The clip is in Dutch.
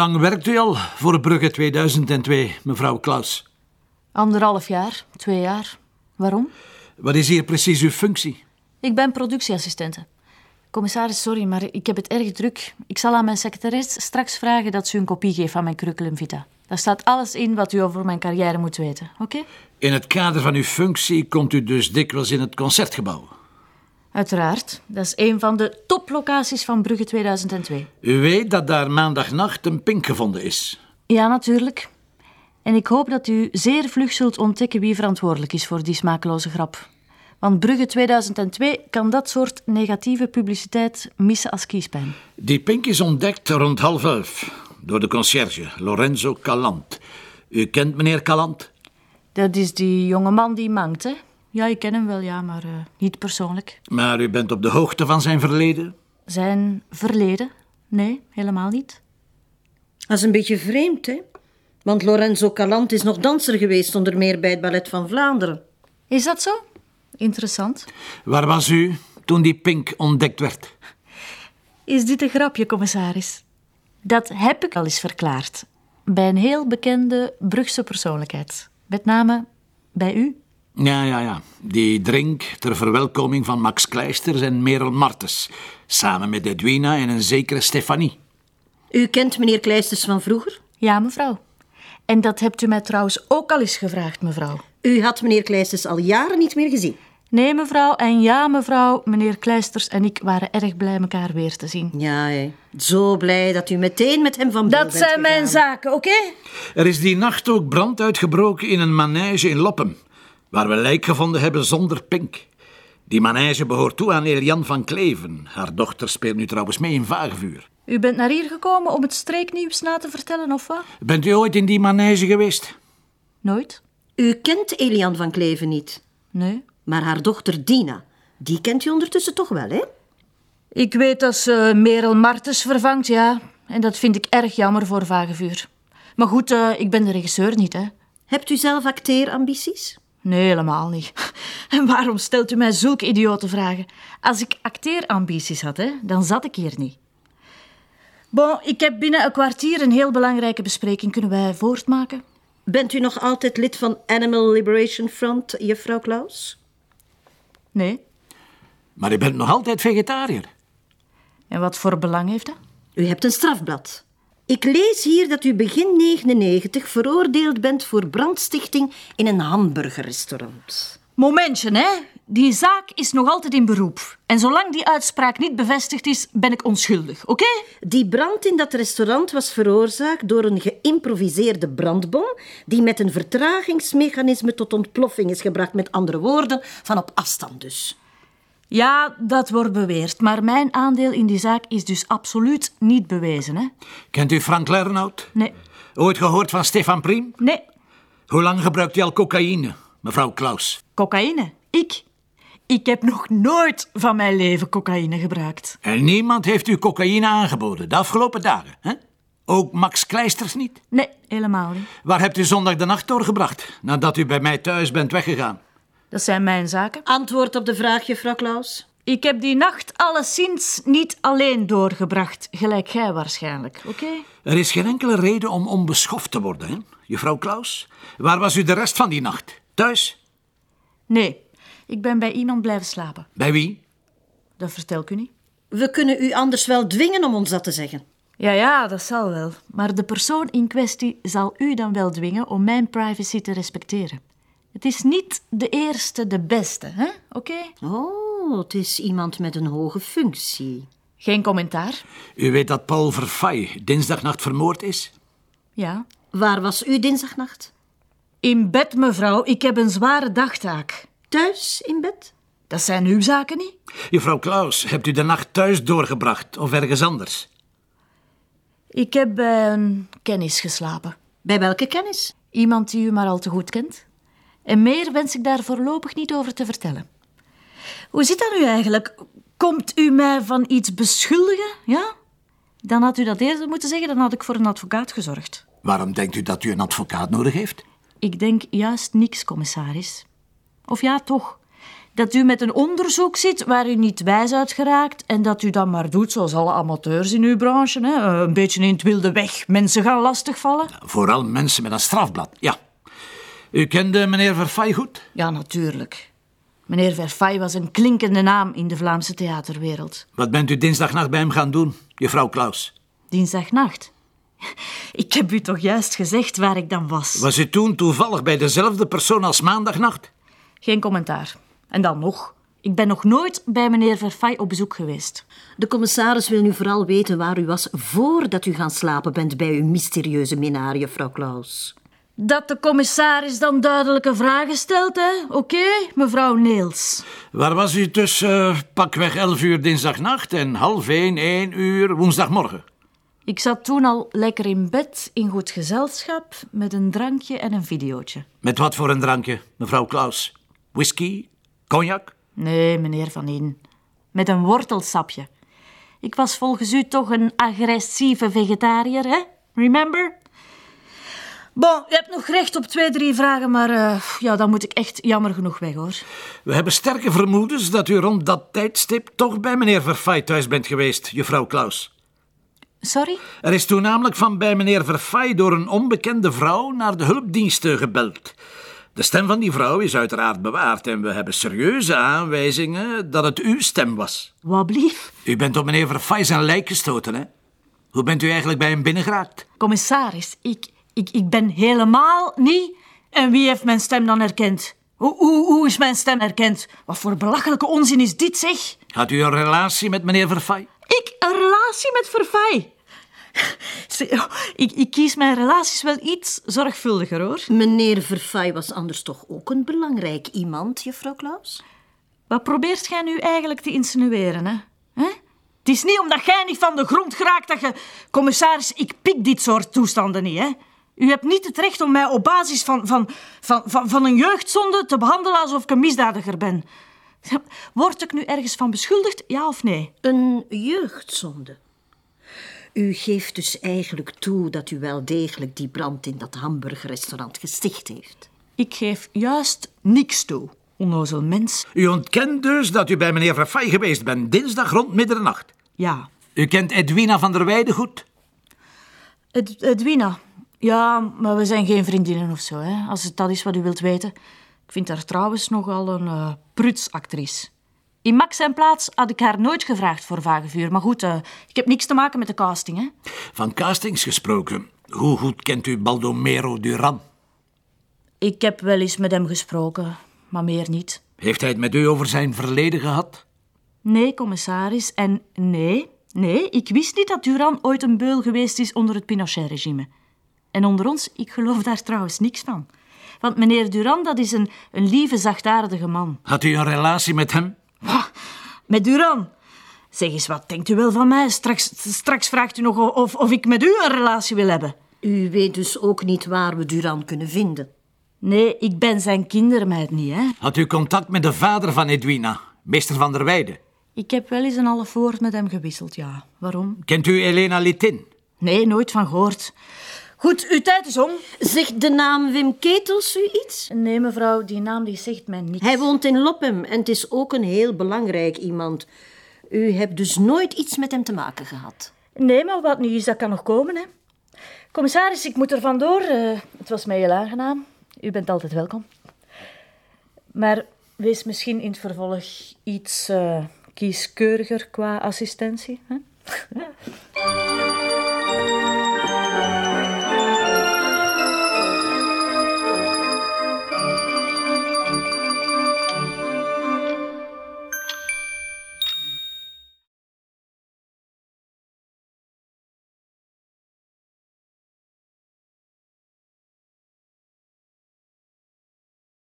lang werkt u al voor Brugge 2002, mevrouw Klaus? Anderhalf jaar, twee jaar. Waarom? Wat is hier precies uw functie? Ik ben productieassistente. Commissaris, sorry, maar ik heb het erg druk. Ik zal aan mijn secretaris straks vragen dat ze u een kopie geeft van mijn curriculum vitae. Daar staat alles in wat u over mijn carrière moet weten, oké? In het kader van uw functie komt u dus dikwijls in het concertgebouw. Uiteraard. Dat is een van de toplocaties van Brugge 2002. U weet dat daar maandagnacht een pink gevonden is. Ja, natuurlijk. En ik hoop dat u zeer vlug zult ontdekken wie verantwoordelijk is voor die smakeloze grap. Want Brugge 2002 kan dat soort negatieve publiciteit missen als kiespijn. Die pink is ontdekt rond half elf door de conciërge, Lorenzo Calant. U kent meneer Calant? Dat is die jonge man die mangt, hè? Ja, ik ken hem wel, ja, maar uh, niet persoonlijk. Maar u bent op de hoogte van zijn verleden? Zijn verleden? Nee, helemaal niet. Dat is een beetje vreemd, hè? Want Lorenzo Calant is nog danser geweest, onder meer bij het Ballet van Vlaanderen. Is dat zo? Interessant. Waar was u toen die pink ontdekt werd? Is dit een grapje, commissaris? Dat heb ik al eens verklaard. Bij een heel bekende Brugse persoonlijkheid. Met name bij u. Ja, ja, ja. Die drink ter verwelkoming van Max Kleisters en Merel Martens. Samen met Edwina en een zekere Stefanie. U kent meneer Kleisters van vroeger? Ja, mevrouw. En dat hebt u mij trouwens ook al eens gevraagd, mevrouw. U had meneer Kleisters al jaren niet meer gezien. Nee, mevrouw. En ja, mevrouw, meneer Kleisters en ik waren erg blij elkaar weer te zien. Ja, hè. zo blij dat u meteen met hem van Dat bent zijn mijn zaken, oké? Er is die nacht ook brand uitgebroken in een manege in Loppem, waar we lijk gevonden hebben zonder pink. Die manege behoort toe aan Elian van Kleven. Haar dochter speelt nu trouwens mee in Vagevuur. U bent naar hier gekomen om het streeknieuws na te vertellen, of wat? Bent u ooit in die manege geweest? Nooit. U kent Elian van Kleven niet? Nee. Maar haar dochter Dina, die kent u ondertussen toch wel, hè? Ik weet dat ze Merel Martens vervangt, ja. En dat vind ik erg jammer voor Vagevuur. Maar goed, uh, ik ben de regisseur niet, hè. Hebt u zelf acteerambities? Nee, helemaal niet. En waarom stelt u mij zulke idiote vragen? Als ik acteerambities had, hè, dan zat ik hier niet. Bon, ik heb binnen een kwartier een heel belangrijke bespreking. Kunnen wij voortmaken? Bent u nog altijd lid van Animal Liberation Front, juffrouw Klaus? Nee. Maar u bent nog altijd vegetariër. En wat voor belang heeft dat? U hebt een strafblad. Ik lees hier dat u begin 99 veroordeeld bent voor brandstichting in een hamburgerrestaurant. Momentje, hè. Die zaak is nog altijd in beroep. En zolang die uitspraak niet bevestigd is, ben ik onschuldig, oké? Die brand in dat restaurant was veroorzaakt door een geïmproviseerde brandbom die met een vertragingsmechanisme tot ontploffing is gebracht. Met andere woorden, van op afstand dus. Ja, dat wordt beweerd. Maar mijn aandeel in die zaak is dus absoluut niet bewezen, hè? Kent u Frank Lernout? Nee. Ooit gehoord van Stefan Priem? Nee. Hoe lang gebruikt hij al cocaïne, mevrouw Klaus? Cocaïne? Ik? Ik heb nog nooit van mijn leven cocaïne gebruikt. En niemand heeft u cocaïne aangeboden de afgelopen dagen, hè? Ook Max Kleisters niet? Nee, helemaal niet. Waar hebt u zondag de nacht doorgebracht, nadat u bij mij thuis bent weggegaan? Dat zijn mijn zaken. Antwoord op de vraag, juffrouw Klaus. Ik heb die nacht alleszins niet alleen doorgebracht, gelijk jij waarschijnlijk, oké? Er is geen enkele reden om onbeschoft te worden, hè, juffrouw Klaus? Waar was u de rest van die nacht? Thuis? Nee, ik ben bij iemand blijven slapen. Bij wie? Dat vertel ik u niet. We kunnen u anders wel dwingen om ons dat te zeggen. Ja, ja, dat zal wel. Maar de persoon in kwestie zal u dan wel dwingen om mijn privacy te respecteren. Het is niet de eerste, de beste, hè? Oké? Oh, het is iemand met een hoge functie. Geen commentaar? U weet dat Paul Verfay dinsdagnacht vermoord is? Ja. Waar was u dinsdagnacht? In bed, mevrouw. Ik heb een zware dagtaak. Thuis in bed? Dat zijn uw zaken niet? Juffrouw Klaus, hebt u de nacht thuis doorgebracht of ergens anders? Ik heb bij een kennis geslapen. Bij welke kennis? Iemand die u maar al te goed kent. En meer wens ik daar voorlopig niet over te vertellen. Hoe zit dat nu eigenlijk? Komt u mij van iets beschuldigen? Ja? Dan had u dat eerder moeten zeggen, dan had ik voor een advocaat gezorgd. Waarom denkt u dat u een advocaat nodig heeft? Ik denk juist niks, commissaris. Of ja, toch. Dat u met een onderzoek zit waar u niet wijs uit geraakt en dat u dan maar doet zoals alle amateurs in uw branche. Hè? Een beetje in het wilde weg mensen gaan lastigvallen. Vooral mensen met een strafblad, ja. U kende meneer Verfay goed? Ja, natuurlijk. Meneer Verfay was een klinkende naam in de Vlaamse theaterwereld. Wat bent u dinsdagnacht bij hem gaan doen, juffrouw Klaus? Dinsdagnacht. Ik heb u toch juist gezegd waar ik dan was. Was u toen toevallig bij dezelfde persoon als maandagnacht? Geen commentaar. En dan nog. Ik ben nog nooit bij meneer Verfay op bezoek geweest. De commissaris wil nu vooral weten waar u was voordat u gaan slapen bent bij uw mysterieuze minnaar, juffrouw Klaus. Dat de commissaris dan duidelijke vragen stelt, hè? Oké, mevrouw Neels. Waar was u tussen eh, pakweg 11 uur dinsdagnacht en half 1, 1 uur woensdagmorgen? Ik zat toen al lekker in bed, in goed gezelschap, met een drankje en een videootje. Met wat voor een drankje, mevrouw Klaus? Whisky? Cognac? Nee, meneer Van Ien. Met een wortelsapje. Ik was volgens u toch een agressieve vegetariër, hè? Remember? Bon, je hebt nog recht op twee, drie vragen, maar eh, ja, dan moet ik echt jammer genoeg weg, hoor. We hebben sterke vermoedens dat u rond dat tijdstip toch bij meneer Verfay thuis bent geweest, juffrouw Klaus. Sorry? Er is toen namelijk van bij meneer Verfay door een onbekende vrouw naar de hulpdiensten gebeld. De stem van die vrouw is uiteraard bewaard en we hebben serieuze aanwijzingen dat het uw stem was. Wat blief? U bent op meneer Verfay zijn lijk gestoten, hè? Hoe bent u eigenlijk bij hem binnengeraakt? Commissaris, ik, ik, ik ben helemaal niet... En wie heeft mijn stem dan herkend? Hoe, hoe, hoe is mijn stem herkend? Wat voor belachelijke onzin is dit, zeg? Had u een relatie met meneer Verfay? Ik een relatie met Verfay? Oh, Ik, ik kies mijn relaties wel iets zorgvuldiger, hoor. Meneer Verfay was anders toch ook een belangrijk iemand, juffrouw Klaus? Wat probeert jij nu eigenlijk te insinueren, hè? hè? Het is niet omdat jij niet van de grond geraakt dat je... Commissaris, ik pik dit soort toestanden niet, hè? U hebt niet het recht om mij op basis van, van, van, van, van een jeugdzonde te behandelen alsof ik een misdadiger ben. Word ik nu ergens van beschuldigd, ja of nee? Een jeugdzonde. U geeft dus eigenlijk toe dat u wel degelijk die brand in dat hamburgerrestaurant gesticht heeft. Ik geef juist niks toe, onnozel mens. U ontkent dus dat u bij meneer Verfay geweest bent, dinsdag rond middernacht. Ja, U kent Edwina van der Weijden goed? Ed- Edwina. Ja, maar we zijn geen vriendinnen of zo, hè, als het dat is wat u wilt weten. Ik vind haar trouwens nogal een uh, prutsactrice. In Max zijn plaats had ik haar nooit gevraagd voor Vagevuur. Maar goed, eh, ik heb niks te maken met de casting, hè. Van castings gesproken. Hoe goed kent u Baldomero Duran? Ik heb wel eens met hem gesproken, maar meer niet. Heeft hij het met u over zijn verleden gehad? Nee, commissaris. En nee, nee, ik wist niet dat Duran ooit een beul geweest is onder het Pinochet-regime. En onder ons, ik geloof daar trouwens niks van. Want meneer Duran, dat is een, een lieve, zachtaardige man. Had u een relatie met hem? Met Duran. Zeg eens, wat denkt u wel van mij? Straks, straks vraagt u nog of, of ik met u een relatie wil hebben. U weet dus ook niet waar we Duran kunnen vinden. Nee, ik ben zijn kindermeid niet, hè. Had u contact met de vader van Edwina, meester van der Weijden? Ik heb wel eens een half woord met hem gewisseld, ja. Waarom? Kent u Elena Litin? Nee, nooit van gehoord. Goed, uw tijd is om. Zegt de naam Wim Ketels u iets? Nee, mevrouw, die naam die zegt mij niets. Hij woont in Loppem en het is ook een heel belangrijk iemand. U hebt dus nooit iets met hem te maken gehad. Nee, maar wat nu is, dat kan nog komen, hè. Commissaris, ik moet er vandoor. Eh, het was mij heel aangenaam. U bent altijd welkom. Maar wees misschien in het vervolg iets eh, kieskeuriger qua assistentie. Hè?